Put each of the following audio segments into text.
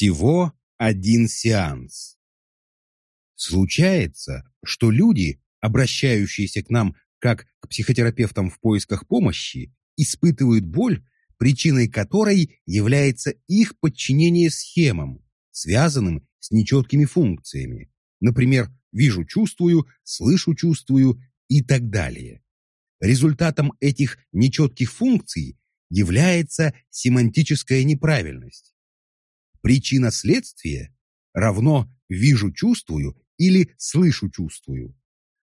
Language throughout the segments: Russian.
Всего один сеанс. Случается, что люди, обращающиеся к нам как к психотерапевтам в поисках помощи, испытывают боль, причиной которой является их подчинение схемам, связанным с нечеткими функциями. Например, вижу-чувствую, слышу-чувствую и так далее. Результатом этих нечетких функций является семантическая неправильность. Причина следствия равно вижу-чувствую или слышу-чувствую.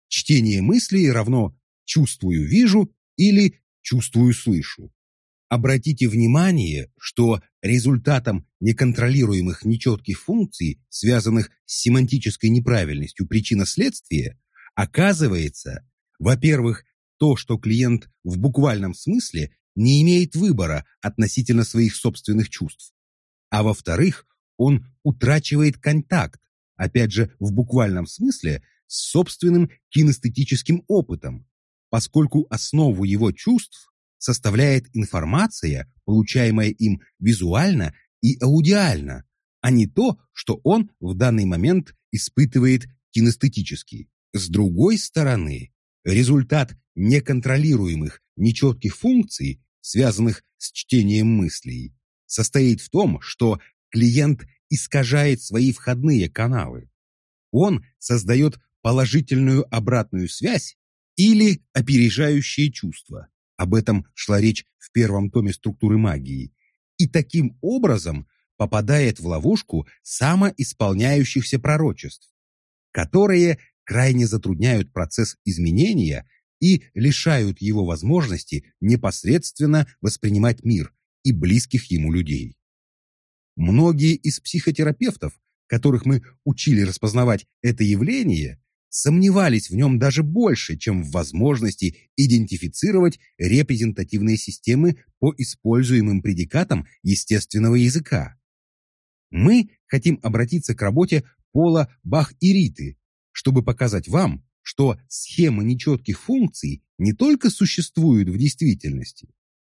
Чтение мыслей равно чувствую-вижу или чувствую-слышу. Обратите внимание, что результатом неконтролируемых нечетких функций, связанных с семантической неправильностью причина-следствия, оказывается, во-первых, то, что клиент в буквальном смысле не имеет выбора относительно своих собственных чувств. А во-вторых, он утрачивает контакт, опять же, в буквальном смысле, с собственным кинестетическим опытом, поскольку основу его чувств составляет информация, получаемая им визуально и аудиально, а не то, что он в данный момент испытывает кинестетически. С другой стороны, результат неконтролируемых, нечетких функций, связанных с чтением мыслей, состоит в том, что клиент искажает свои входные каналы. Он создает положительную обратную связь или опережающее чувство. Об этом шла речь в первом томе структуры магии. И таким образом попадает в ловушку самоисполняющихся пророчеств, которые крайне затрудняют процесс изменения и лишают его возможности непосредственно воспринимать мир и близких ему людей. Многие из психотерапевтов, которых мы учили распознавать это явление, сомневались в нем даже больше, чем в возможности идентифицировать репрезентативные системы по используемым предикатам естественного языка. Мы хотим обратиться к работе Пола Бах и Риты, чтобы показать вам, что схемы нечетких функций не только существуют в действительности,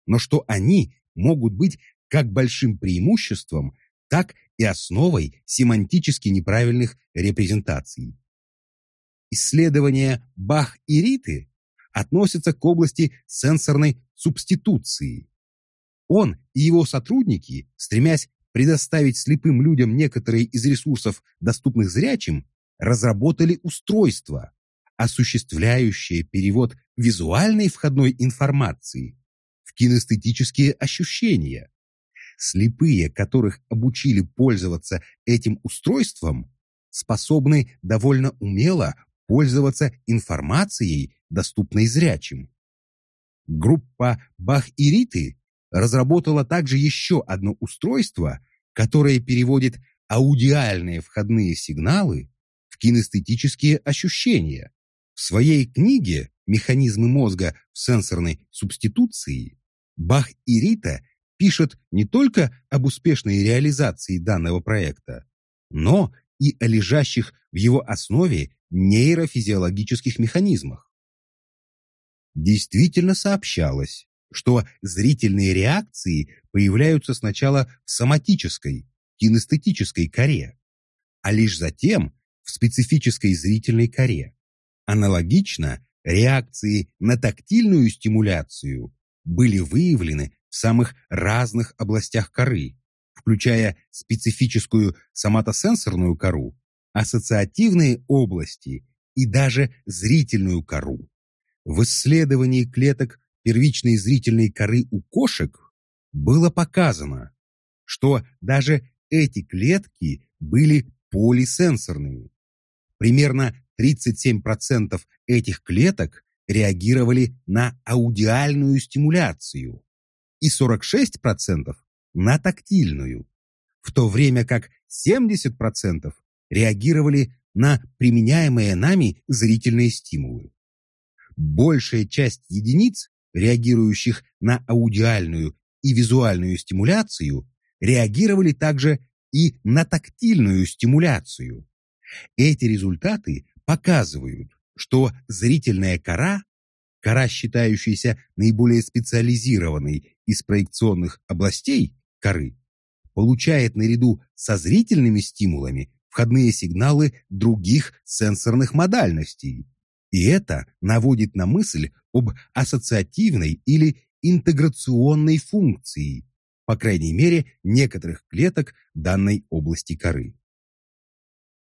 но что они могут быть как большим преимуществом, так и основой семантически неправильных репрезентаций. Исследования Бах и Риты относятся к области сенсорной субституции. Он и его сотрудники, стремясь предоставить слепым людям некоторые из ресурсов, доступных зрячим, разработали устройство, осуществляющее перевод визуальной входной информации в кинестетические ощущения. Слепые, которых обучили пользоваться этим устройством, способны довольно умело пользоваться информацией, доступной зрячим. Группа Бах и Риты разработала также еще одно устройство, которое переводит аудиальные входные сигналы в кинестетические ощущения. В своей книге «Механизмы мозга в сенсорной субституции» Бах и Рита пишут не только об успешной реализации данного проекта, но и о лежащих в его основе нейрофизиологических механизмах. Действительно сообщалось, что зрительные реакции появляются сначала в соматической, кинестетической коре, а лишь затем в специфической зрительной коре. Аналогично, реакции на тактильную стимуляцию были выявлены в самых разных областях коры, включая специфическую соматосенсорную кору, ассоциативные области и даже зрительную кору. В исследовании клеток первичной зрительной коры у кошек было показано, что даже эти клетки были полисенсорными. Примерно 37% этих клеток реагировали на аудиальную стимуляцию и 46% на тактильную, в то время как 70% реагировали на применяемые нами зрительные стимулы. Большая часть единиц, реагирующих на аудиальную и визуальную стимуляцию, реагировали также и на тактильную стимуляцию. Эти результаты показывают, что зрительная кора, кора, считающаяся наиболее специализированной из проекционных областей коры, получает наряду со зрительными стимулами входные сигналы других сенсорных модальностей. И это наводит на мысль об ассоциативной или интеграционной функции, по крайней мере, некоторых клеток данной области коры.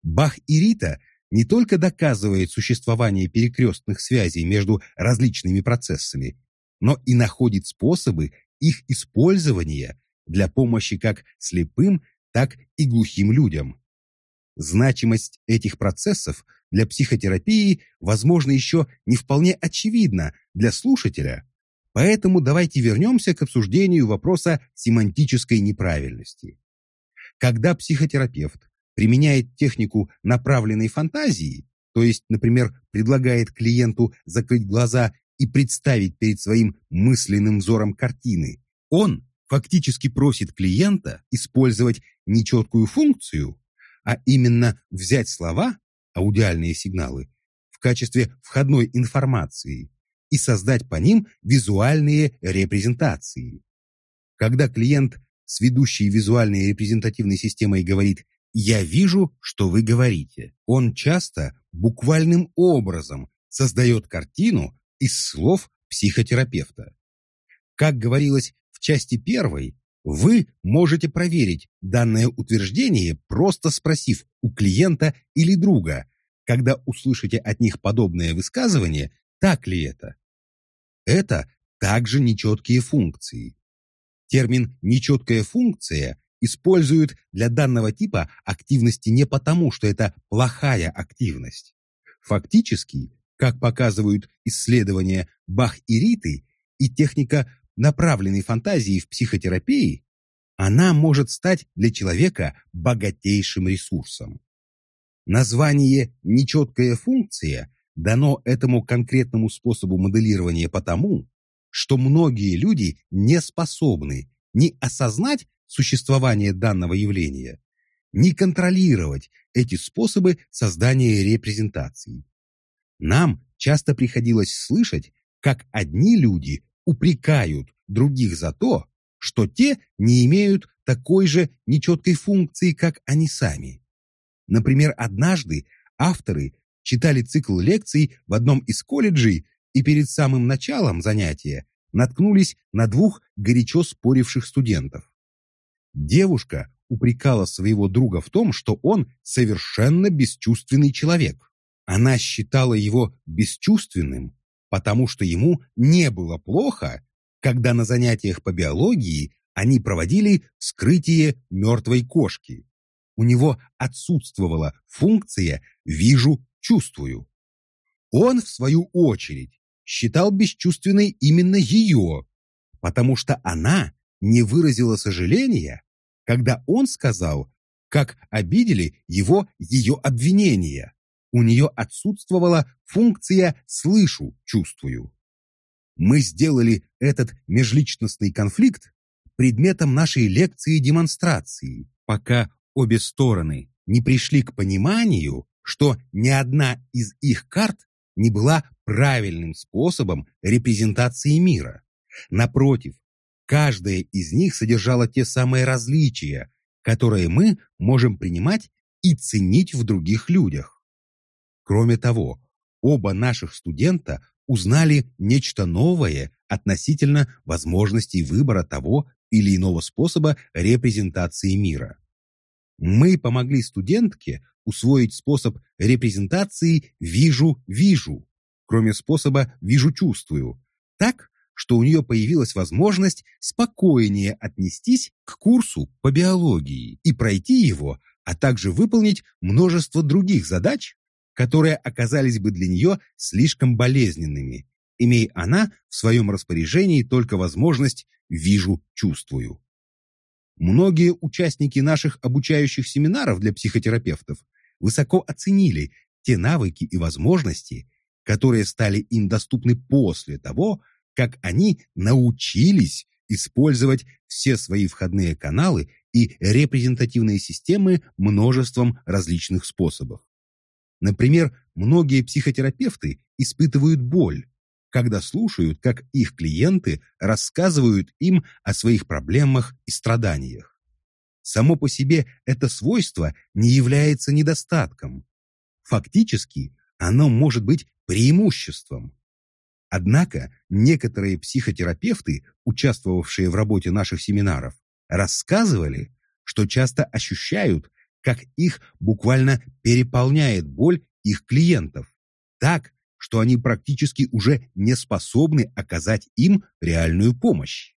Бах и Рита не только доказывает существование перекрестных связей между различными процессами, но и находит способы их использования для помощи как слепым, так и глухим людям. Значимость этих процессов для психотерапии, возможно, еще не вполне очевидна для слушателя, поэтому давайте вернемся к обсуждению вопроса семантической неправильности. Когда психотерапевт применяет технику направленной фантазии, то есть, например, предлагает клиенту закрыть глаза и представить перед своим мысленным взором картины, он фактически просит клиента использовать нечеткую функцию, а именно взять слова, аудиальные сигналы, в качестве входной информации и создать по ним визуальные репрезентации. Когда клиент с ведущей визуальной репрезентативной системой говорит «я вижу, что вы говорите», он часто буквальным образом создает картину из слов психотерапевта. Как говорилось в части первой, вы можете проверить данное утверждение, просто спросив у клиента или друга, когда услышите от них подобное высказывание, так ли это. Это также нечеткие функции. Термин «нечеткая функция» используют для данного типа активности не потому, что это плохая активность. Фактически, как показывают исследования Бах и Риты и техника направленной фантазии в психотерапии, она может стать для человека богатейшим ресурсом. Название «нечеткая функция» дано этому конкретному способу моделирования потому, что многие люди не способны ни осознать существование данного явления, ни контролировать эти способы создания репрезентаций. Нам часто приходилось слышать, как одни люди упрекают других за то, что те не имеют такой же нечеткой функции, как они сами. Например, однажды авторы читали цикл лекций в одном из колледжей и перед самым началом занятия наткнулись на двух горячо споривших студентов. Девушка упрекала своего друга в том, что он совершенно бесчувственный человек. Она считала его бесчувственным, потому что ему не было плохо, когда на занятиях по биологии они проводили вскрытие мертвой кошки. У него отсутствовала функция «вижу, чувствую». Он, в свою очередь, считал бесчувственной именно ее, потому что она не выразила сожаления, когда он сказал, как обидели его ее обвинения у нее отсутствовала функция «слышу, чувствую». Мы сделали этот межличностный конфликт предметом нашей лекции демонстрации, пока обе стороны не пришли к пониманию, что ни одна из их карт не была правильным способом репрезентации мира. Напротив, каждая из них содержала те самые различия, которые мы можем принимать и ценить в других людях. Кроме того, оба наших студента узнали нечто новое относительно возможностей выбора того или иного способа репрезентации мира. Мы помогли студентке усвоить способ репрезентации «вижу-вижу», кроме способа «вижу-чувствую», так, что у нее появилась возможность спокойнее отнестись к курсу по биологии и пройти его, а также выполнить множество других задач, которые оказались бы для нее слишком болезненными, имея она в своем распоряжении только возможность «вижу, чувствую». Многие участники наших обучающих семинаров для психотерапевтов высоко оценили те навыки и возможности, которые стали им доступны после того, как они научились использовать все свои входные каналы и репрезентативные системы множеством различных способов. Например, многие психотерапевты испытывают боль, когда слушают, как их клиенты рассказывают им о своих проблемах и страданиях. само по себе это свойство не является недостатком. Фактически, оно может быть преимуществом. Однако некоторые психотерапевты, участвовавшие в работе наших семинаров, рассказывали, что часто ощущают, как их буквально переполняет боль их клиентов, так, что они практически уже не способны оказать им реальную помощь.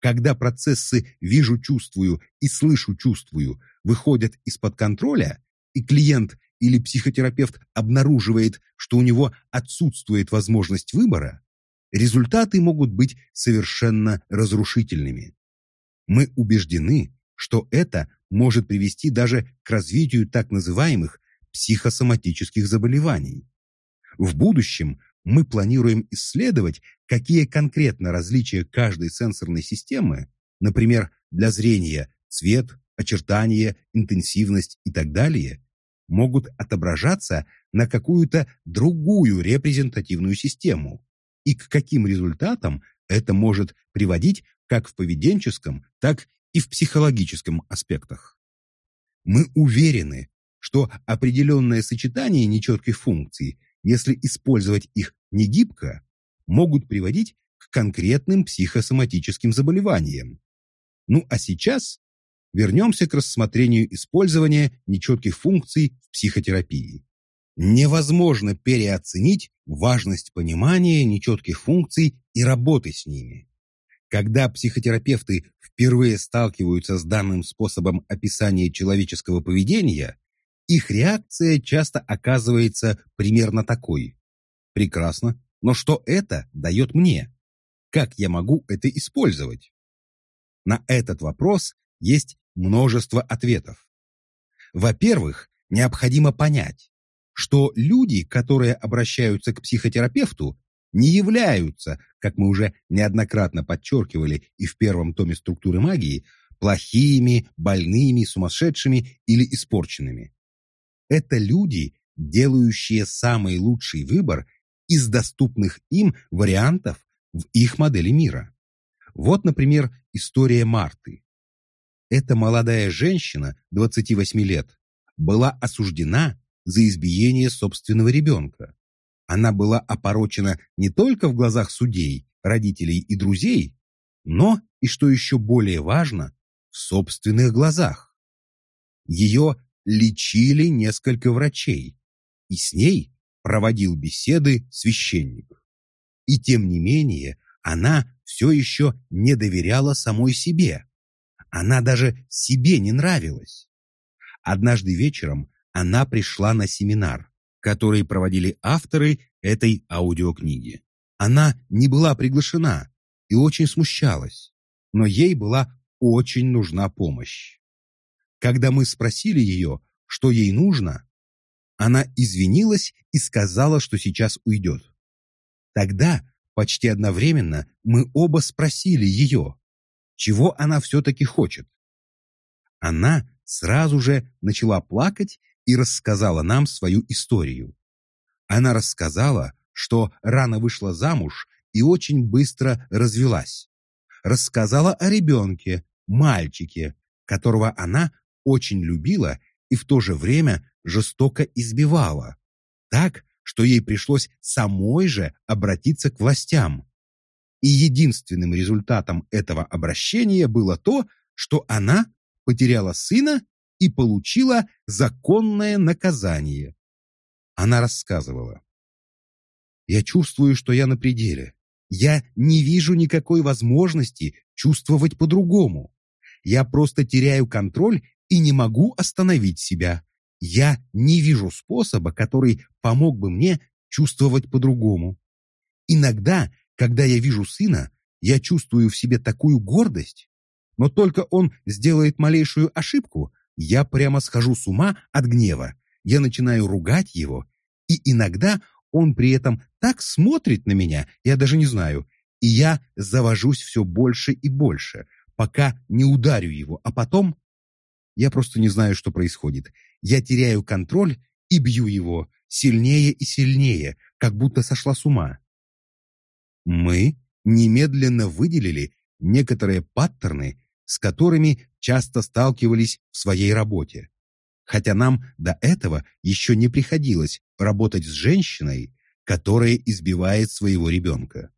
Когда процессы «вижу-чувствую» и «слышу-чувствую» выходят из-под контроля, и клиент или психотерапевт обнаруживает, что у него отсутствует возможность выбора, результаты могут быть совершенно разрушительными. Мы убеждены, что это может привести даже к развитию так называемых психосоматических заболеваний. В будущем мы планируем исследовать, какие конкретно различия каждой сенсорной системы, например, для зрения цвет, очертания, интенсивность и так далее, могут отображаться на какую-то другую репрезентативную систему и к каким результатам это может приводить как в поведенческом, так и в психологическом аспектах. Мы уверены, что определенное сочетание нечетких функций если использовать их не гибко, могут приводить к конкретным психосоматическим заболеваниям. Ну а сейчас вернемся к рассмотрению использования нечетких функций в психотерапии. Невозможно переоценить важность понимания нечетких функций и работы с ними. Когда психотерапевты впервые сталкиваются с данным способом описания человеческого поведения, их реакция часто оказывается примерно такой. Прекрасно, но что это дает мне? Как я могу это использовать? На этот вопрос есть множество ответов. Во-первых, необходимо понять, что люди, которые обращаются к психотерапевту, не являются, как мы уже неоднократно подчеркивали и в первом томе структуры магии, плохими, больными, сумасшедшими или испорченными. Это люди, делающие самый лучший выбор из доступных им вариантов в их модели мира. Вот, например, история Марты. Эта молодая женщина, 28 лет, была осуждена за избиение собственного ребенка. Она была опорочена не только в глазах судей, родителей и друзей, но, и что еще более важно, в собственных глазах. Ее лечили несколько врачей, и с ней проводил беседы священник. И тем не менее, она все еще не доверяла самой себе. Она даже себе не нравилась. Однажды вечером она пришла на семинар, который проводили авторы этой аудиокниги. Она не была приглашена и очень смущалась, но ей была очень нужна помощь. Когда мы спросили ее, что ей нужно, она извинилась и сказала, что сейчас уйдет. Тогда, почти одновременно, мы оба спросили ее, чего она все-таки хочет. Она сразу же начала плакать и рассказала нам свою историю. Она рассказала, что рано вышла замуж и очень быстро развелась. Рассказала о ребенке, мальчике, которого она очень любила и в то же время жестоко избивала, так, что ей пришлось самой же обратиться к властям. И единственным результатом этого обращения было то, что она потеряла сына и получила законное наказание. Она рассказывала. «Я чувствую, что я на пределе. Я не вижу никакой возможности чувствовать по-другому. Я просто теряю контроль и не могу остановить себя. Я не вижу способа, который помог бы мне чувствовать по-другому. Иногда, когда я вижу сына, я чувствую в себе такую гордость, но только он сделает малейшую ошибку, я прямо схожу с ума от гнева. Я начинаю ругать его, и иногда он при этом так смотрит на меня, я даже не знаю, и я завожусь все больше и больше, пока не ударю его, а потом я просто не знаю, что происходит. Я теряю контроль и бью его сильнее и сильнее, как будто сошла с ума. Мы немедленно выделили некоторые паттерны, с которыми часто сталкивались в своей работе. Хотя нам до этого еще не приходилось работать с женщиной, которая избивает своего ребенка.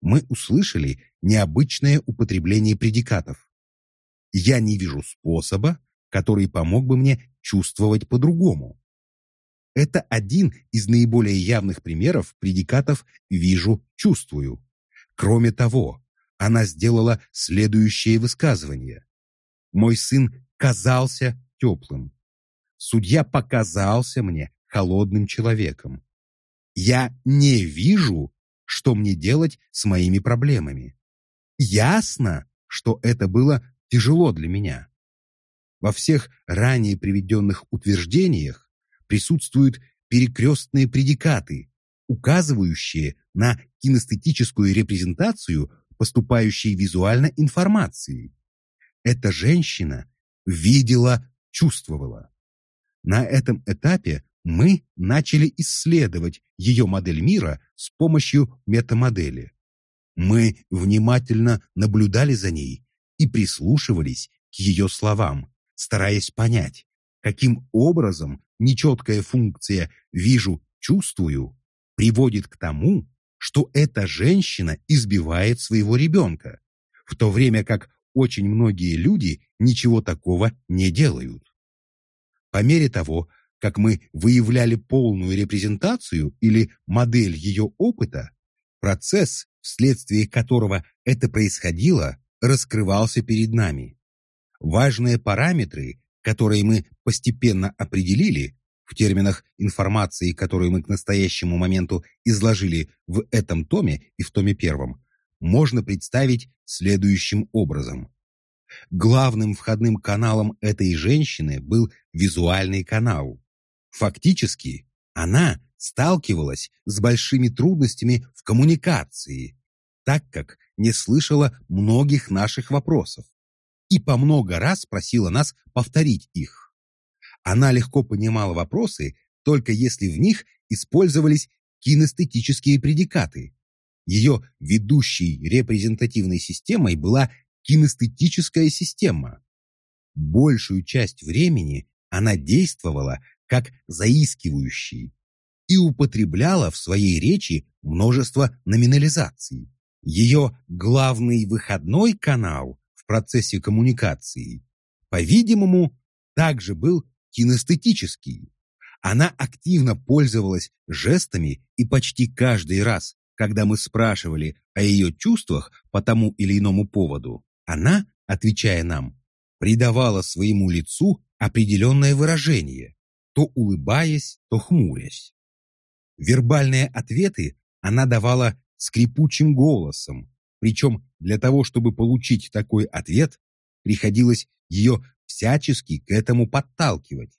Мы услышали необычное употребление предикатов. Я не вижу способа, который помог бы мне чувствовать по-другому. Это один из наиболее явных примеров предикатов «вижу, чувствую». Кроме того, она сделала следующее высказывание. «Мой сын казался теплым. Судья показался мне холодным человеком. Я не вижу, что мне делать с моими проблемами. Ясно, что это было тяжело для меня. Во всех ранее приведенных утверждениях присутствуют перекрестные предикаты, указывающие на кинестетическую репрезентацию поступающей визуально информации. Эта женщина видела, чувствовала. На этом этапе мы начали исследовать ее модель мира с помощью метамодели. Мы внимательно наблюдали за ней и прислушивались к ее словам, стараясь понять, каким образом нечеткая функция «вижу, чувствую» приводит к тому, что эта женщина избивает своего ребенка, в то время как очень многие люди ничего такого не делают. По мере того, как мы выявляли полную репрезентацию или модель ее опыта, процесс, вследствие которого это происходило, раскрывался перед нами. Важные параметры, которые мы постепенно определили, в терминах информации, которую мы к настоящему моменту изложили в этом томе и в томе первом, можно представить следующим образом. Главным входным каналом этой женщины был визуальный канал. Фактически, она сталкивалась с большими трудностями в коммуникации, так как не слышала многих наших вопросов и по много раз просила нас повторить их. Она легко понимала вопросы, только если в них использовались кинестетические предикаты. Ее ведущей репрезентативной системой была кинестетическая система. Большую часть времени она действовала как заискивающий и употребляла в своей речи множество номинализаций. Ее главный выходной канал в процессе коммуникации, по-видимому, также был кинестетический. Она активно пользовалась жестами и почти каждый раз, когда мы спрашивали о ее чувствах по тому или иному поводу, она, отвечая нам, придавала своему лицу определенное выражение, то улыбаясь, то хмурясь. Вербальные ответы она давала скрипучим голосом, причем для того, чтобы получить такой ответ, приходилось ее всячески к этому подталкивать.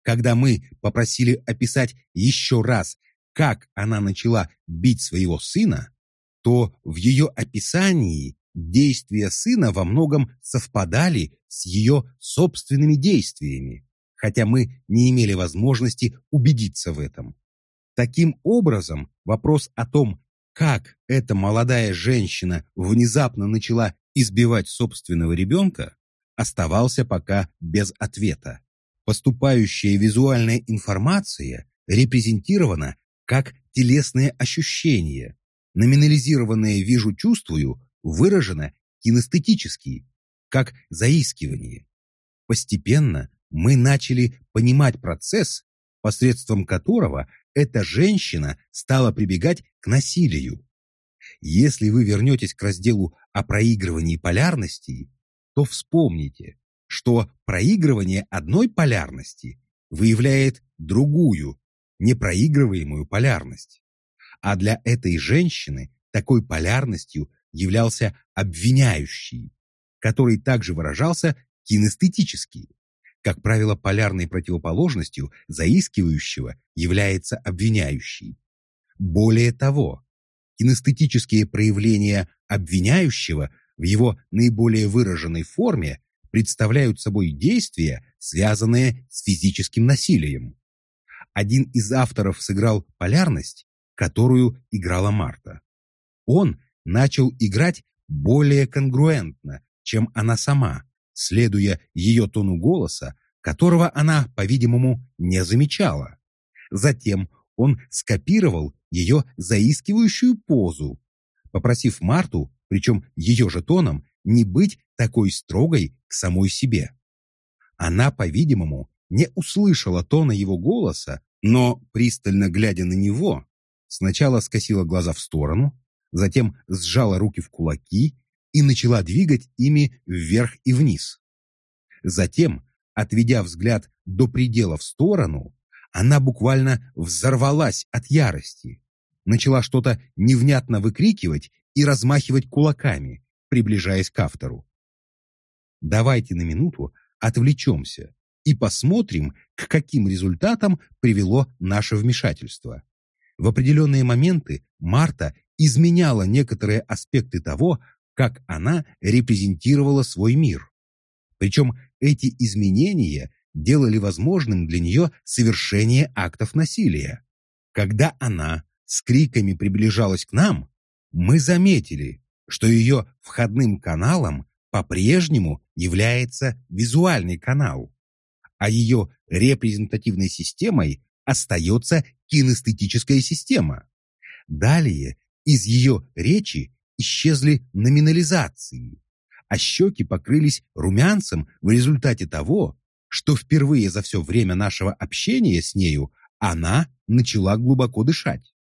Когда мы попросили описать еще раз, как она начала бить своего сына, то в ее описании действия сына во многом совпадали с ее собственными действиями, хотя мы не имели возможности убедиться в этом. Таким образом, вопрос о том, как эта молодая женщина внезапно начала избивать собственного ребенка, оставался пока без ответа. Поступающая визуальная информация репрезентирована как телесные ощущения, номинализированное «вижу-чувствую» выражено кинестетически, как заискивание. Постепенно мы начали понимать процесс, посредством которого эта женщина стала прибегать к насилию. Если вы вернетесь к разделу о проигрывании полярностей, то вспомните, что проигрывание одной полярности выявляет другую, непроигрываемую полярность. А для этой женщины такой полярностью являлся обвиняющий, который также выражался кинестетически. Как правило, полярной противоположностью заискивающего является обвиняющий. Более того, кинестетические проявления обвиняющего в его наиболее выраженной форме представляют собой действия, связанные с физическим насилием. Один из авторов сыграл полярность, которую играла Марта. Он начал играть более конгруентно чем она сама, следуя ее тону голоса, которого она, по-видимому, не замечала. Затем он скопировал ее заискивающую позу, попросив Марту, причем ее же тоном, не быть такой строгой к самой себе. Она, по-видимому, не услышала тона его голоса, но, пристально глядя на него, сначала скосила глаза в сторону, затем сжала руки в кулаки и начала двигать ими вверх и вниз. Затем, отведя взгляд до предела в сторону, она буквально взорвалась от ярости, начала что-то невнятно выкрикивать и размахивать кулаками, приближаясь к автору. Давайте на минуту отвлечемся и посмотрим, к каким результатам привело наше вмешательство. В определенные моменты Марта изменяла некоторые аспекты того, как она репрезентировала свой мир. Причем эти изменения делали возможным для нее совершение актов насилия. Когда она с криками приближалась к нам, мы заметили, что ее входным каналом по-прежнему является визуальный канал, а ее репрезентативной системой остается кинестетическая система. Далее из ее речи исчезли номинализации, а щеки покрылись румянцем в результате того, что впервые за все время нашего общения с нею она начала глубоко дышать.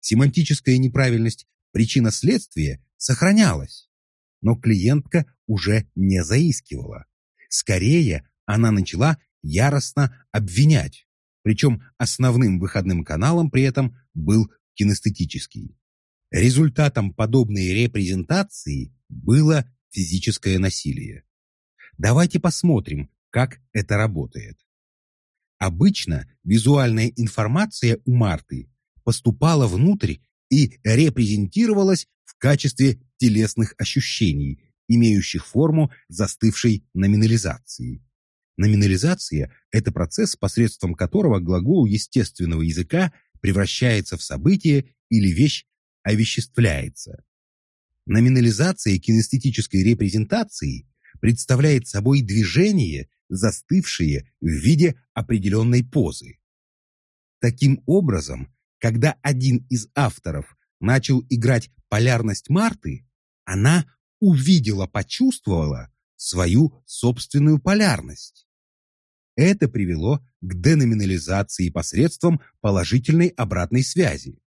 Семантическая неправильность причина-следствия сохранялась, но клиентка уже не заискивала. Скорее, она начала яростно обвинять, причем основным выходным каналом при этом был кинестетический. Результатом подобной репрезентации было физическое насилие. Давайте посмотрим, как это работает. Обычно визуальная информация у Марты поступала внутрь и репрезентировалась в качестве телесных ощущений, имеющих форму застывшей номинализации. Номинализация – это процесс, посредством которого глагол естественного языка превращается в событие или вещь овеществляется. Номинализация кинестетической репрезентации представляет собой движение, застывшее в виде определенной позы. Таким образом, когда один из авторов начал играть полярность Марты, она увидела, почувствовала свою собственную полярность. Это привело к деноминализации посредством положительной обратной связи.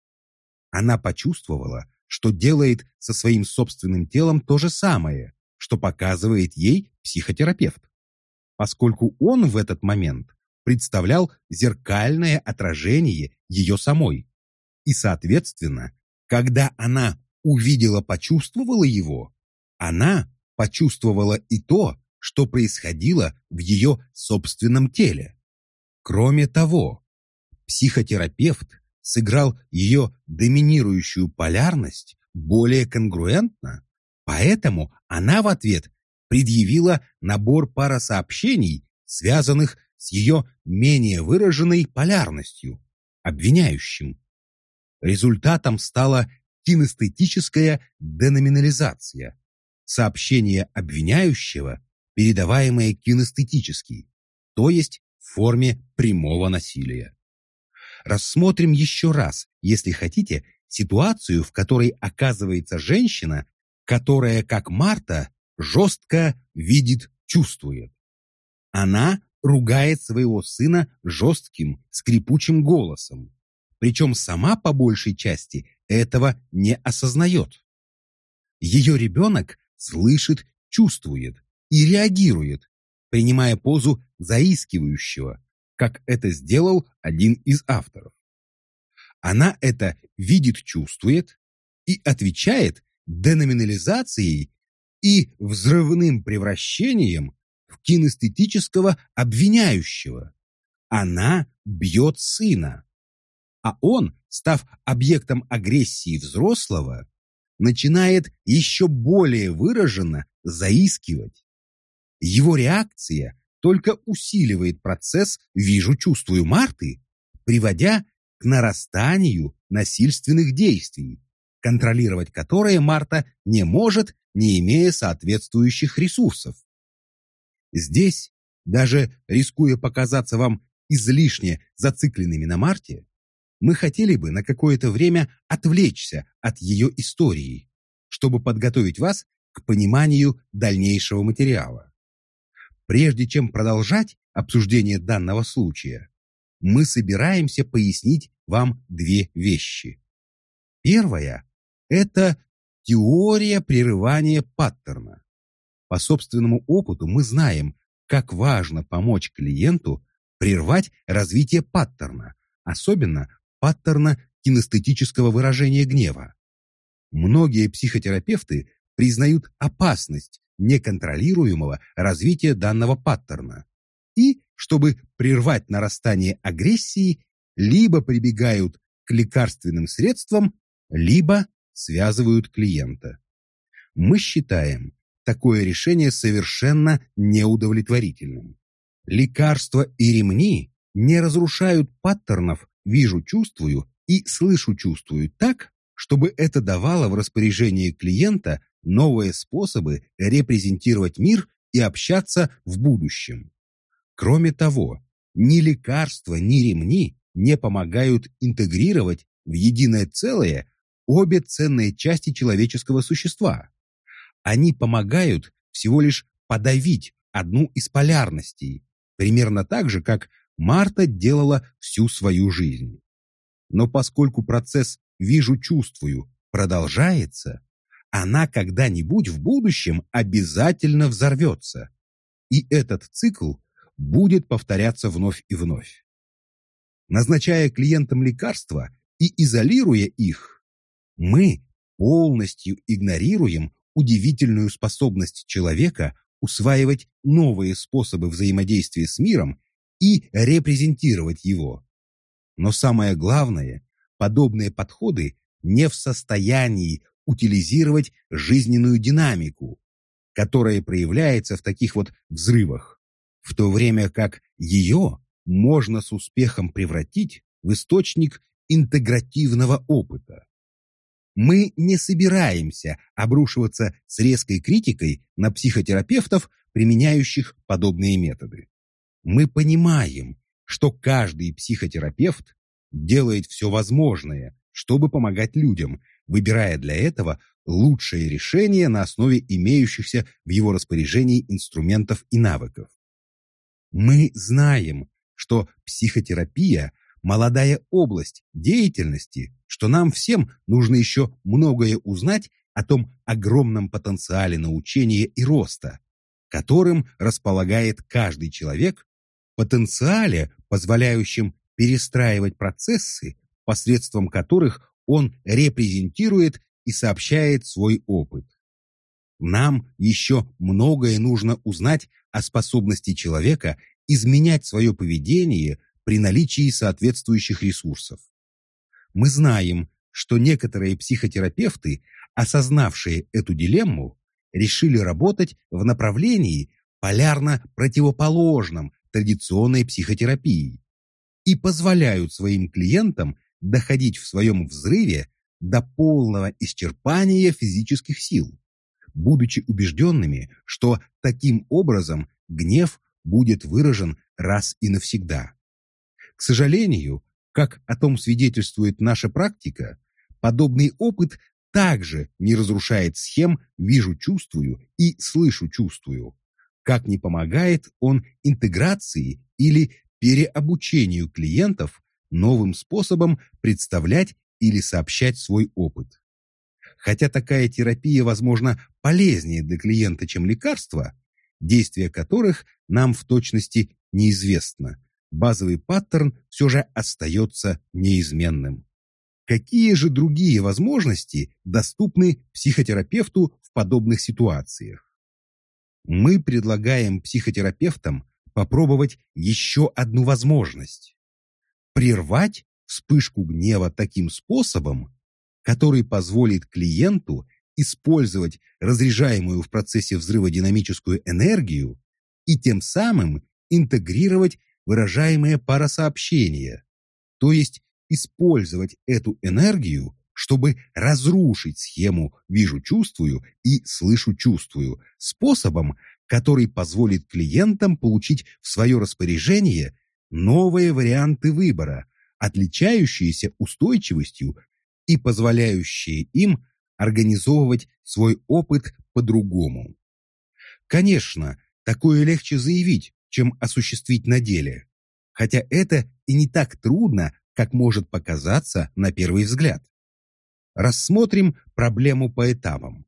Она почувствовала, что делает со своим собственным телом то же самое, что показывает ей психотерапевт, поскольку он в этот момент представлял зеркальное отражение ее самой. И, соответственно, когда она увидела, почувствовала его, она почувствовала и то, что происходило в ее собственном теле. Кроме того, психотерапевт сыграл ее доминирующую полярность более конгруентно, поэтому она в ответ предъявила набор парасообщений, связанных с ее менее выраженной полярностью, обвиняющим. Результатом стала кинестетическая деноминализация, сообщение обвиняющего передаваемое кинестетически, то есть в форме прямого насилия. Рассмотрим еще раз, если хотите, ситуацию, в которой оказывается женщина, которая, как Марта, жестко видит, чувствует. Она ругает своего сына жестким, скрипучим голосом, причем сама по большей части этого не осознает. Ее ребенок слышит, чувствует, и реагирует, принимая позу заискивающего, как это сделал один из авторов. Она это видит, чувствует и отвечает деноминализацией и взрывным превращением в кинестетического обвиняющего. Она бьет сына, а он, став объектом агрессии взрослого, начинает еще более выраженно заискивать, его реакция только усиливает процесс «вижу-чувствую Марты», приводя к нарастанию насильственных действий, контролировать которые Марта не может, не имея соответствующих ресурсов. Здесь, даже рискуя показаться вам излишне зацикленными на Марте, мы хотели бы на какое-то время отвлечься от ее истории, чтобы подготовить вас к пониманию дальнейшего материала. Прежде чем продолжать обсуждение данного случая, мы собираемся пояснить вам две вещи. Первая – это теория прерывания паттерна. По собственному опыту мы знаем, как важно помочь клиенту прервать развитие паттерна, особенно паттерна кинестетического выражения гнева. Многие психотерапевты признают опасность неконтролируемого развития данного паттерна и, чтобы прервать нарастание агрессии, либо прибегают к лекарственным средствам, либо связывают клиента. Мы считаем такое решение совершенно неудовлетворительным. Лекарства и ремни не разрушают паттернов «вижу-чувствую» и «слышу-чувствую» так, чтобы это давало в распоряжение клиента новые способы репрезентировать мир и общаться в будущем. Кроме того, ни лекарства, ни ремни не помогают интегрировать в единое целое обе ценные части человеческого существа. Они помогают всего лишь подавить одну из полярностей, примерно так же, как Марта делала всю свою жизнь. Но поскольку процесс «вижу-чувствую» продолжается, она когда-нибудь в будущем обязательно взорвется. И этот цикл будет повторяться вновь и вновь. Назначая клиентам лекарства и изолируя их, мы полностью игнорируем удивительную способность человека усваивать новые способы взаимодействия с миром и репрезентировать его. Но самое главное, подобные подходы не в состоянии утилизировать жизненную динамику, которая проявляется в таких вот взрывах, в то время как ее можно с успехом превратить в источник интегративного опыта. Мы не собираемся обрушиваться с резкой критикой на психотерапевтов, применяющих подобные методы. Мы понимаем, что каждый психотерапевт делает все возможное, чтобы помогать людям, выбирая для этого лучшее решение на основе имеющихся в его распоряжении инструментов и навыков. Мы знаем, что психотерапия – молодая область деятельности, что нам всем нужно еще многое узнать о том огромном потенциале научения и роста, которым располагает каждый человек, потенциале, позволяющем перестраивать процессы, посредством которых он репрезентирует и сообщает свой опыт. Нам еще многое нужно узнать о способности человека изменять свое поведение при наличии соответствующих ресурсов. Мы знаем, что некоторые психотерапевты, осознавшие эту дилемму, решили работать в направлении полярно противоположном традиционной психотерапии и позволяют своим клиентам доходить в своем взрыве до полного исчерпания физических сил, будучи убежденными, что таким образом гнев будет выражен раз и навсегда. К сожалению, как о том свидетельствует наша практика, подобный опыт также не разрушает схем «вижу-чувствую» и «слышу-чувствую», как не помогает он интеграции или переобучению клиентов новым способом представлять или сообщать свой опыт. Хотя такая терапия, возможно, полезнее для клиента, чем лекарства, действие которых нам в точности неизвестно, базовый паттерн все же остается неизменным. Какие же другие возможности доступны психотерапевту в подобных ситуациях? Мы предлагаем психотерапевтам попробовать еще одну возможность прервать вспышку гнева таким способом, который позволит клиенту использовать разряжаемую в процессе взрыва динамическую энергию и тем самым интегрировать выражаемые парасообщения, то есть использовать эту энергию чтобы разрушить схему «вижу-чувствую» и «слышу-чувствую» способом, который позволит клиентам получить в свое распоряжение новые варианты выбора, отличающиеся устойчивостью и позволяющие им организовывать свой опыт по-другому. Конечно, такое легче заявить, чем осуществить на деле, хотя это и не так трудно, как может показаться на первый взгляд. Рассмотрим проблему по этапам.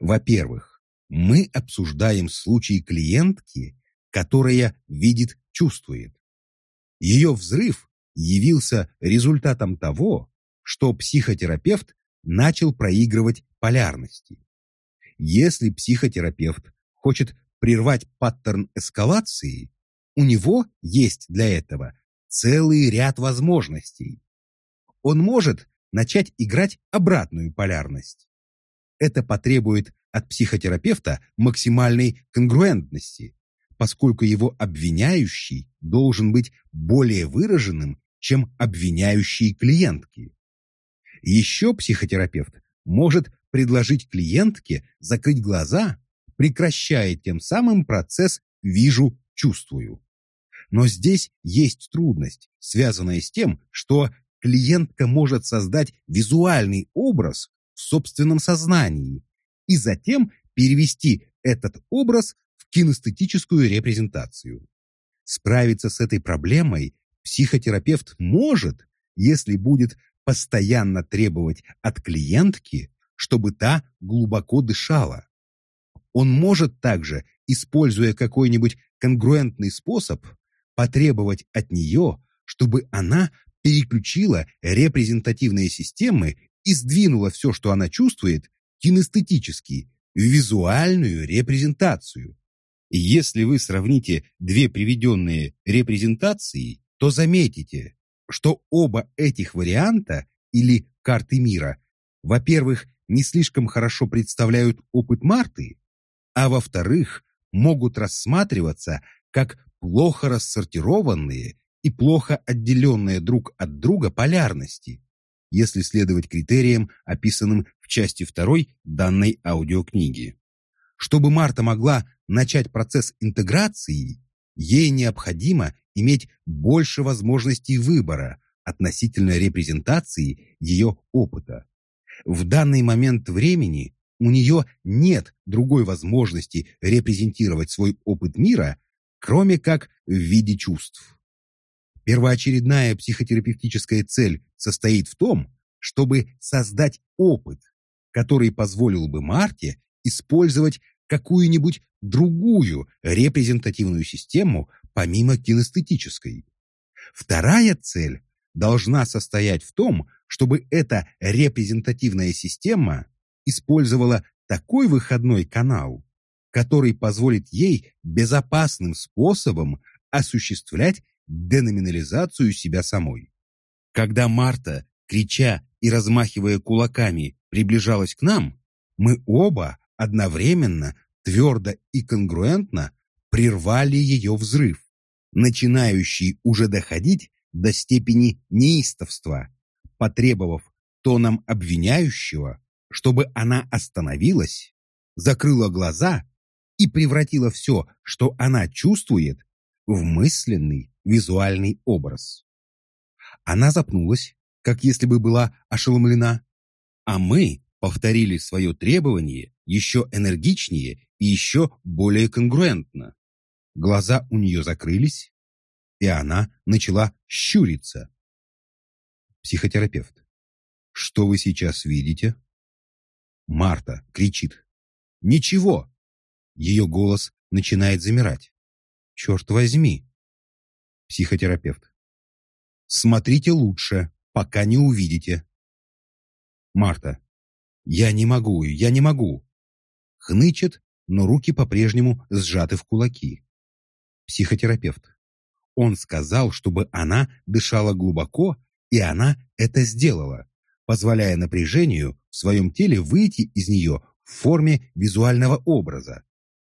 Во-первых, мы обсуждаем случай клиентки, которая видит, чувствует. Ее взрыв явился результатом того, что психотерапевт начал проигрывать полярности. Если психотерапевт хочет прервать паттерн эскалации, у него есть для этого целый ряд возможностей. Он может начать играть обратную полярность. Это потребует от психотерапевта максимальной конгруентности, поскольку его обвиняющий должен быть более выраженным, чем обвиняющие клиентки. Еще психотерапевт может предложить клиентке закрыть глаза, прекращая тем самым процесс «вижу, чувствую». Но здесь есть трудность, связанная с тем, что клиентка может создать визуальный образ в собственном сознании и затем перевести этот образ кинестетическую репрезентацию. Справиться с этой проблемой психотерапевт может, если будет постоянно требовать от клиентки, чтобы та глубоко дышала. Он может также, используя какой-нибудь конгруентный способ, потребовать от нее, чтобы она переключила репрезентативные системы и сдвинула все, что она чувствует, кинестетически, в визуальную репрезентацию. Если вы сравните две приведенные репрезентации, то заметите, что оба этих варианта или карты мира, во-первых, не слишком хорошо представляют опыт Марты, а во-вторых, могут рассматриваться как плохо рассортированные и плохо отделенные друг от друга полярности, если следовать критериям, описанным в части 2 данной аудиокниги. Чтобы Марта могла начать процесс интеграции, ей необходимо иметь больше возможностей выбора относительно репрезентации ее опыта. В данный момент времени у нее нет другой возможности репрезентировать свой опыт мира, кроме как в виде чувств. Первоочередная психотерапевтическая цель состоит в том, чтобы создать опыт, который позволил бы Марте использовать какую-нибудь другую репрезентативную систему помимо кинестетической. Вторая цель должна состоять в том, чтобы эта репрезентативная система использовала такой выходной канал, который позволит ей безопасным способом осуществлять деноминализацию себя самой. Когда Марта, крича и размахивая кулаками, приближалась к нам, мы оба одновременно, твердо и конгруентно прервали ее взрыв, начинающий уже доходить до степени неистовства, потребовав тоном обвиняющего, чтобы она остановилась, закрыла глаза и превратила все, что она чувствует, в мысленный визуальный образ. Она запнулась, как если бы была ошеломлена, а мы повторили свое требование еще энергичнее и еще более конгруентно. Глаза у нее закрылись, и она начала щуриться. Психотерапевт. Что вы сейчас видите? Марта кричит. Ничего. Ее голос начинает замирать. Черт возьми. Психотерапевт. Смотрите лучше, пока не увидите. Марта. Я не могу, я не могу. Хнычет, но руки по-прежнему сжаты в кулаки. Психотерапевт. Он сказал, чтобы она дышала глубоко, и она это сделала, позволяя напряжению в своем теле выйти из нее в форме визуального образа.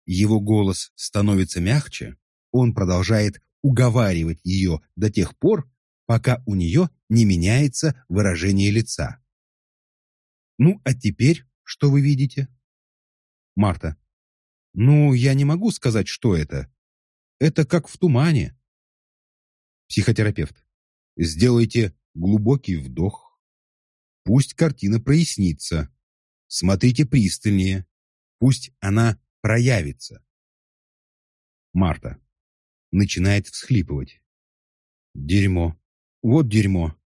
Его голос становится мягче, он продолжает уговаривать ее до тех пор, пока у нее не меняется выражение лица. Ну, а теперь что вы видите? Марта. Ну, я не могу сказать, что это. Это как в тумане. Психотерапевт. Сделайте глубокий вдох. Пусть картина прояснится. Смотрите пристальнее. Пусть она проявится. Марта. Начинает всхлипывать. Дерьмо. Вот дерьмо.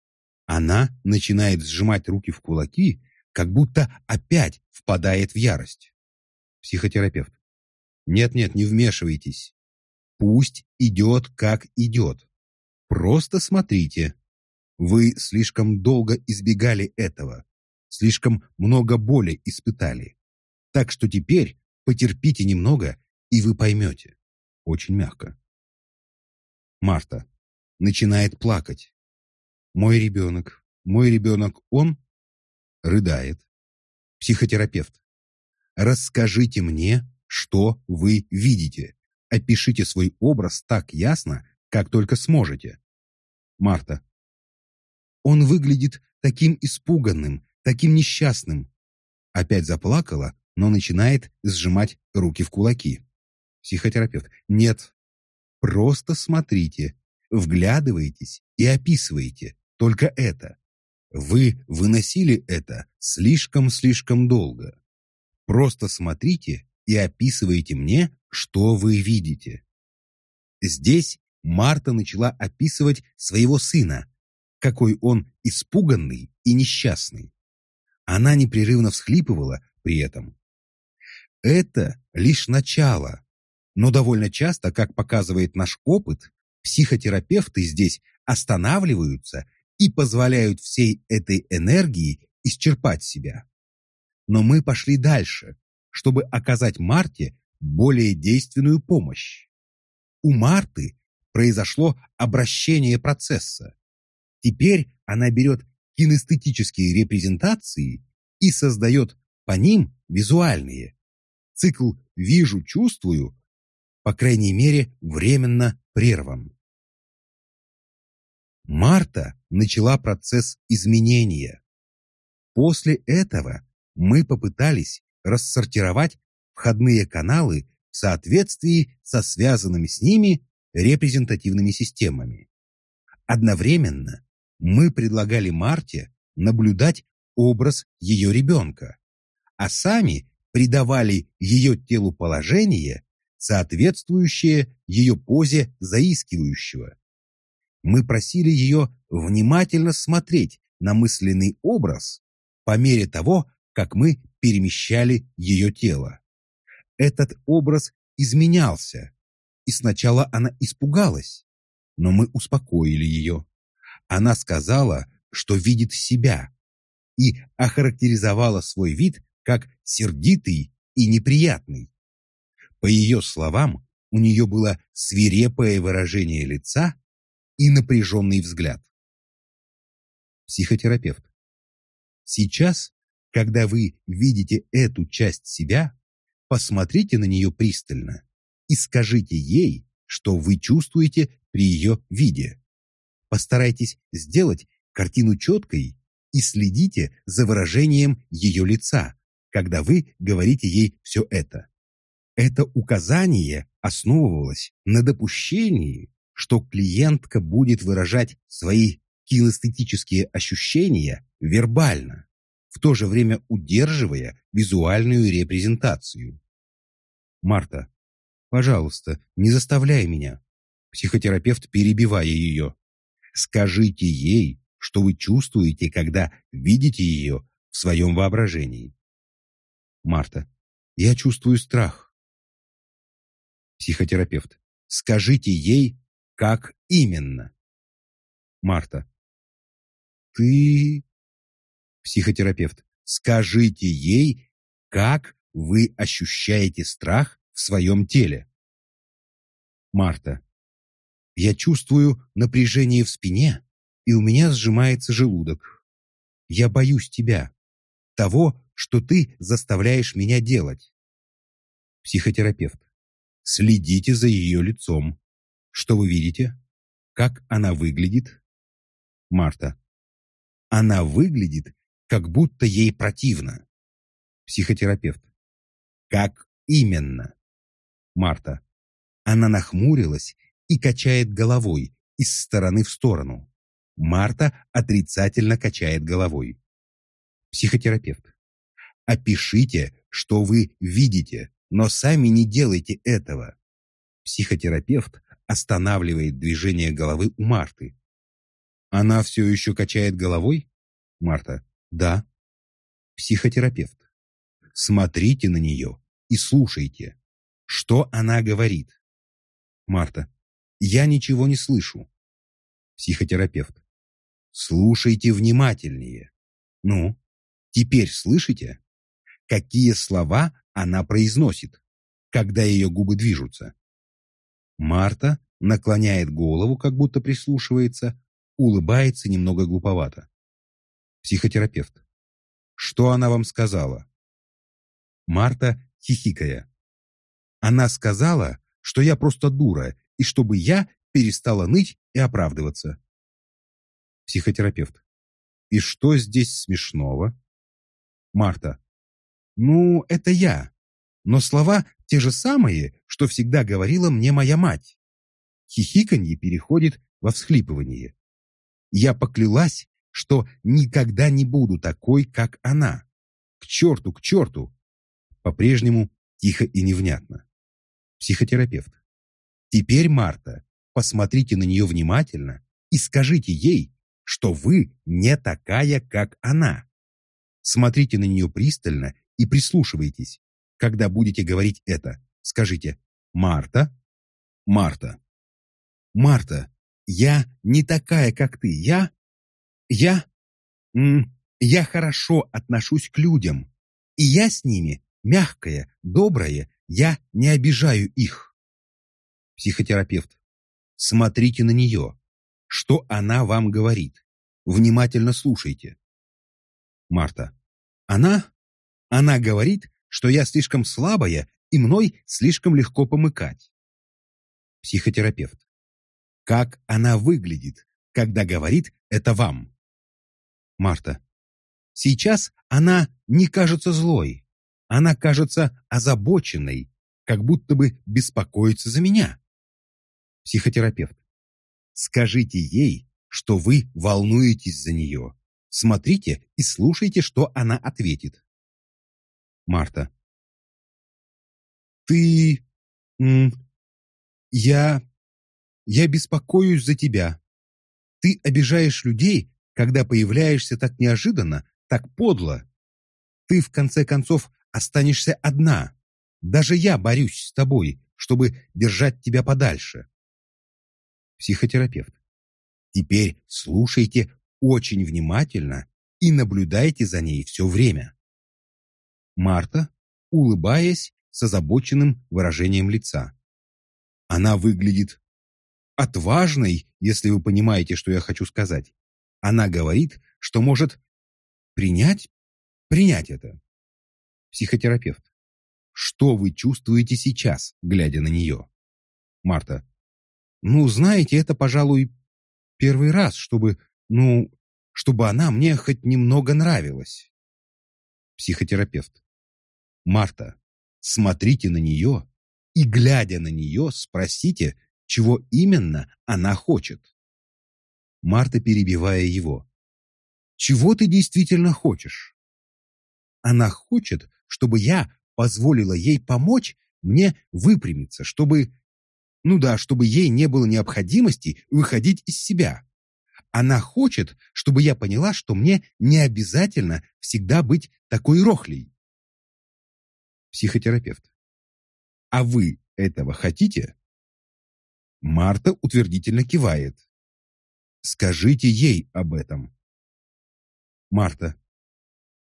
Она начинает сжимать руки в кулаки, как будто опять впадает в ярость. Психотерапевт. Нет-нет, не вмешивайтесь. Пусть идет, как идет. Просто смотрите. Вы слишком долго избегали этого. Слишком много боли испытали. Так что теперь потерпите немного, и вы поймете. Очень мягко. Марта начинает плакать. Мой ребенок, мой ребенок, он рыдает. Психотерапевт. Расскажите мне, что вы видите. Опишите свой образ так ясно, как только сможете. Марта. Он выглядит таким испуганным, таким несчастным. Опять заплакала, но начинает сжимать руки в кулаки. Психотерапевт. Нет. Просто смотрите, вглядывайтесь и описывайте. Только это. Вы выносили это слишком-слишком долго. Просто смотрите и описывайте мне, что вы видите. Здесь Марта начала описывать своего сына, какой он испуганный и несчастный. Она непрерывно всхлипывала при этом. Это лишь начало, но довольно часто, как показывает наш опыт, психотерапевты здесь останавливаются и позволяют всей этой энергии исчерпать себя. Но мы пошли дальше, чтобы оказать Марте более действенную помощь. У Марты произошло обращение процесса. Теперь она берет кинестетические репрезентации и создает по ним визуальные. Цикл «вижу, чувствую» по крайней мере временно прерван. Марта начала процесс изменения. После этого мы попытались рассортировать входные каналы в соответствии со связанными с ними репрезентативными системами. Одновременно мы предлагали Марте наблюдать образ ее ребенка, а сами придавали ее телу положение, соответствующее ее позе заискивающего мы просили ее внимательно смотреть на мысленный образ по мере того, как мы перемещали ее тело. Этот образ изменялся, и сначала она испугалась, но мы успокоили ее. Она сказала, что видит себя, и охарактеризовала свой вид как сердитый и неприятный. По ее словам, у нее было свирепое выражение лица и напряженный взгляд. Психотерапевт. Сейчас, когда вы видите эту часть себя, посмотрите на нее пристально и скажите ей, что вы чувствуете при ее виде. Постарайтесь сделать картину четкой и следите за выражением ее лица, когда вы говорите ей все это. Это указание основывалось на допущении, что клиентка будет выражать свои кинестетические ощущения вербально, в то же время удерживая визуальную репрезентацию. Марта, пожалуйста, не заставляй меня. Психотерапевт, перебивая ее. Скажите ей, что вы чувствуете, когда видите ее в своем воображении. Марта, я чувствую страх. Психотерапевт, скажите ей, как именно? Марта. Ты... Психотерапевт. Скажите ей, как вы ощущаете страх в своем теле. Марта. Я чувствую напряжение в спине, и у меня сжимается желудок. Я боюсь тебя, того, что ты заставляешь меня делать. Психотерапевт. Следите за ее лицом. Что вы видите? Как она выглядит? Марта. Она выглядит как будто ей противно. Психотерапевт. Как именно? Марта. Она нахмурилась и качает головой из стороны в сторону. Марта отрицательно качает головой. Психотерапевт. Опишите, что вы видите, но сами не делайте этого. Психотерапевт останавливает движение головы у Марты. Она все еще качает головой? Марта. Да. Психотерапевт. Смотрите на нее и слушайте. Что она говорит? Марта. Я ничего не слышу. Психотерапевт. Слушайте внимательнее. Ну, теперь слышите? Какие слова она произносит, когда ее губы движутся? Марта наклоняет голову, как будто прислушивается, улыбается немного глуповато. Психотерапевт. Что она вам сказала? Марта, хихикая. Она сказала, что я просто дура, и чтобы я перестала ныть и оправдываться. Психотерапевт. И что здесь смешного? Марта. Ну, это я. Но слова те же самые, что всегда говорила мне моя мать. Хихиканье переходит во всхлипывание. Я поклялась, что никогда не буду такой, как она. К черту, к черту! По-прежнему тихо и невнятно. Психотерапевт. Теперь, Марта, посмотрите на нее внимательно и скажите ей, что вы не такая, как она. Смотрите на нее пристально и прислушивайтесь. Когда будете говорить это, скажите «Марта, Марта, Марта, я не такая, как ты, я, я, я хорошо отношусь к людям, и я с ними мягкая, добрая, я не обижаю их». Психотерапевт, смотрите на нее, что она вам говорит, внимательно слушайте. Марта, она она говорит, что я слишком слабая и мной слишком легко помыкать. Психотерапевт. Как она выглядит, когда говорит это вам? Марта. Сейчас она не кажется злой. Она кажется озабоченной, как будто бы беспокоится за меня. Психотерапевт. Скажите ей, что вы волнуетесь за нее. Смотрите и слушайте, что она ответит. Марта. «Ты... я... я беспокоюсь за тебя. Ты обижаешь людей, когда появляешься так неожиданно, так подло. Ты, в конце концов, останешься одна. Даже я борюсь с тобой, чтобы держать тебя подальше». Психотерапевт. Теперь слушайте очень внимательно и наблюдайте за ней все время. Марта, улыбаясь с озабоченным выражением лица. Она выглядит отважной, если вы понимаете, что я хочу сказать. Она говорит, что может принять, принять это. Психотерапевт. Что вы чувствуете сейчас, глядя на нее? Марта. Ну, знаете, это, пожалуй, первый раз, чтобы, ну, чтобы она мне хоть немного нравилась. Психотерапевт. Марта, смотрите на нее и, глядя на нее, спросите, чего именно она хочет. Марта, перебивая его. Чего ты действительно хочешь? Она хочет, чтобы я позволила ей помочь мне выпрямиться, чтобы... Ну да, чтобы ей не было необходимости выходить из себя. Она хочет, чтобы я поняла, что мне не обязательно всегда быть такой рохлей психотерапевт. А вы этого хотите? Марта утвердительно кивает. Скажите ей об этом. Марта.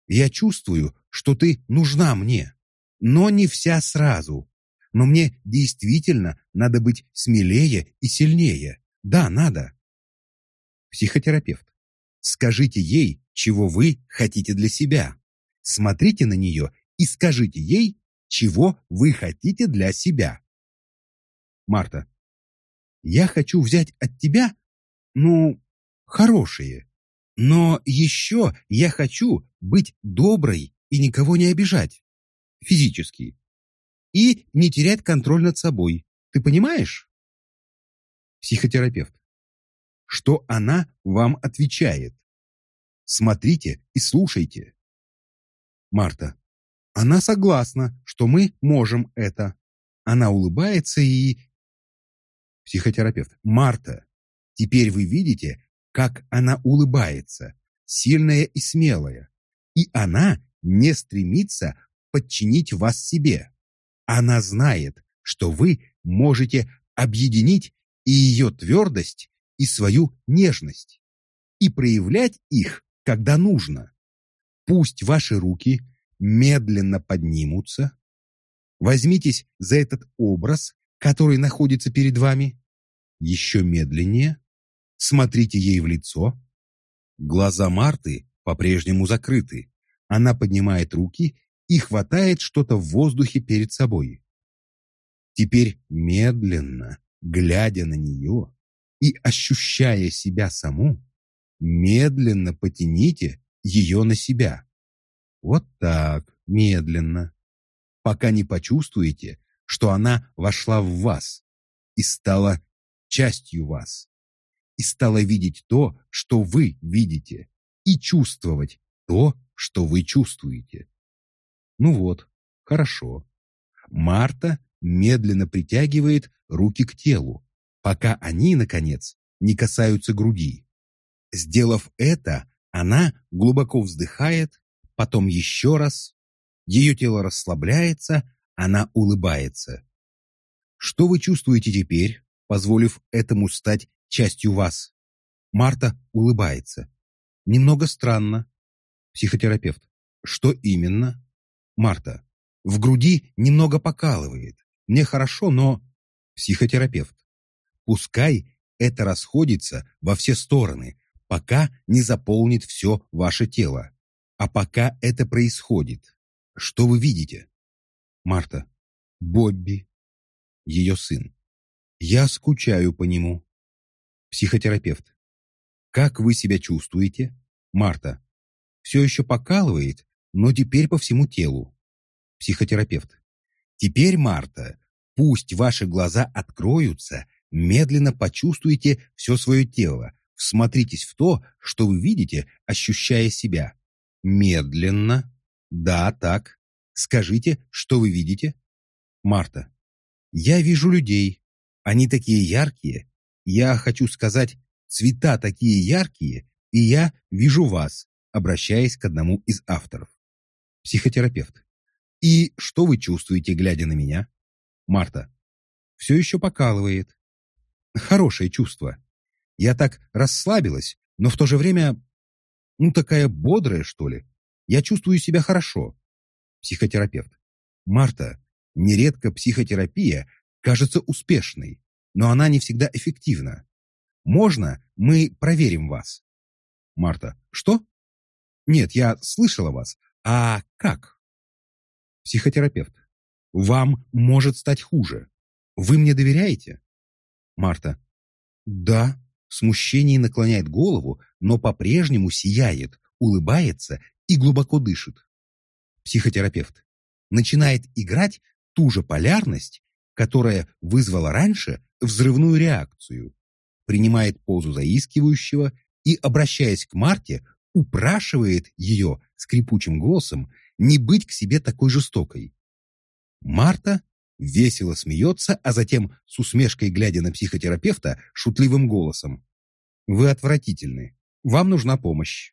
Я чувствую, что ты нужна мне, но не вся сразу. Но мне действительно надо быть смелее и сильнее. Да, надо. Психотерапевт. Скажите ей, чего вы хотите для себя. Смотрите на нее и скажите ей, чего вы хотите для себя. Марта. Я хочу взять от тебя, ну, хорошее. Но еще я хочу быть доброй и никого не обижать. Физически. И не терять контроль над собой. Ты понимаешь? Психотерапевт. Что она вам отвечает? Смотрите и слушайте. Марта. Она согласна, что мы можем это. Она улыбается и... Психотерапевт. Марта, теперь вы видите, как она улыбается, сильная и смелая. И она не стремится подчинить вас себе. Она знает, что вы можете объединить и ее твердость, и свою нежность, и проявлять их, когда нужно. Пусть ваши руки медленно поднимутся. Возьмитесь за этот образ, который находится перед вами. Еще медленнее. Смотрите ей в лицо. Глаза Марты по-прежнему закрыты. Она поднимает руки и хватает что-то в воздухе перед собой. Теперь медленно, глядя на нее и ощущая себя саму, медленно потяните ее на себя. Вот так, медленно, пока не почувствуете, что она вошла в вас и стала частью вас, и стала видеть то, что вы видите, и чувствовать то, что вы чувствуете. Ну вот, хорошо. Марта медленно притягивает руки к телу, пока они, наконец, не касаются груди. Сделав это, она глубоко вздыхает, потом еще раз. Ее тело расслабляется, она улыбается. Что вы чувствуете теперь, позволив этому стать частью вас? Марта улыбается. Немного странно. Психотерапевт. Что именно? Марта. В груди немного покалывает. Мне хорошо, но... Психотерапевт. Пускай это расходится во все стороны, пока не заполнит все ваше тело. А пока это происходит, что вы видите? Марта. Бобби. Ее сын. Я скучаю по нему. Психотерапевт. Как вы себя чувствуете? Марта. Все еще покалывает, но теперь по всему телу. Психотерапевт. Теперь, Марта, пусть ваши глаза откроются, медленно почувствуйте все свое тело, всмотритесь в то, что вы видите, ощущая себя. Медленно. Да, так. Скажите, что вы видите? Марта. Я вижу людей. Они такие яркие. Я хочу сказать, цвета такие яркие, и я вижу вас, обращаясь к одному из авторов. Психотерапевт. И что вы чувствуете, глядя на меня? Марта. Все еще покалывает. Хорошее чувство. Я так расслабилась, но в то же время, ну, такая бодрая, что ли. Я чувствую себя хорошо. Психотерапевт. Марта, нередко психотерапия кажется успешной, но она не всегда эффективна. Можно мы проверим вас? Марта. Что? Нет, я слышала вас. А как? Психотерапевт. Вам может стать хуже. Вы мне доверяете? Марта. Да. В смущении наклоняет голову, но по-прежнему сияет, улыбается и глубоко дышит. Психотерапевт. Начинает играть ту же полярность, которая вызвала раньше взрывную реакцию. Принимает позу заискивающего и, обращаясь к Марте, упрашивает ее скрипучим голосом не быть к себе такой жестокой. Марта весело смеется, а затем, с усмешкой глядя на психотерапевта, шутливым голосом. «Вы отвратительны. Вам нужна помощь».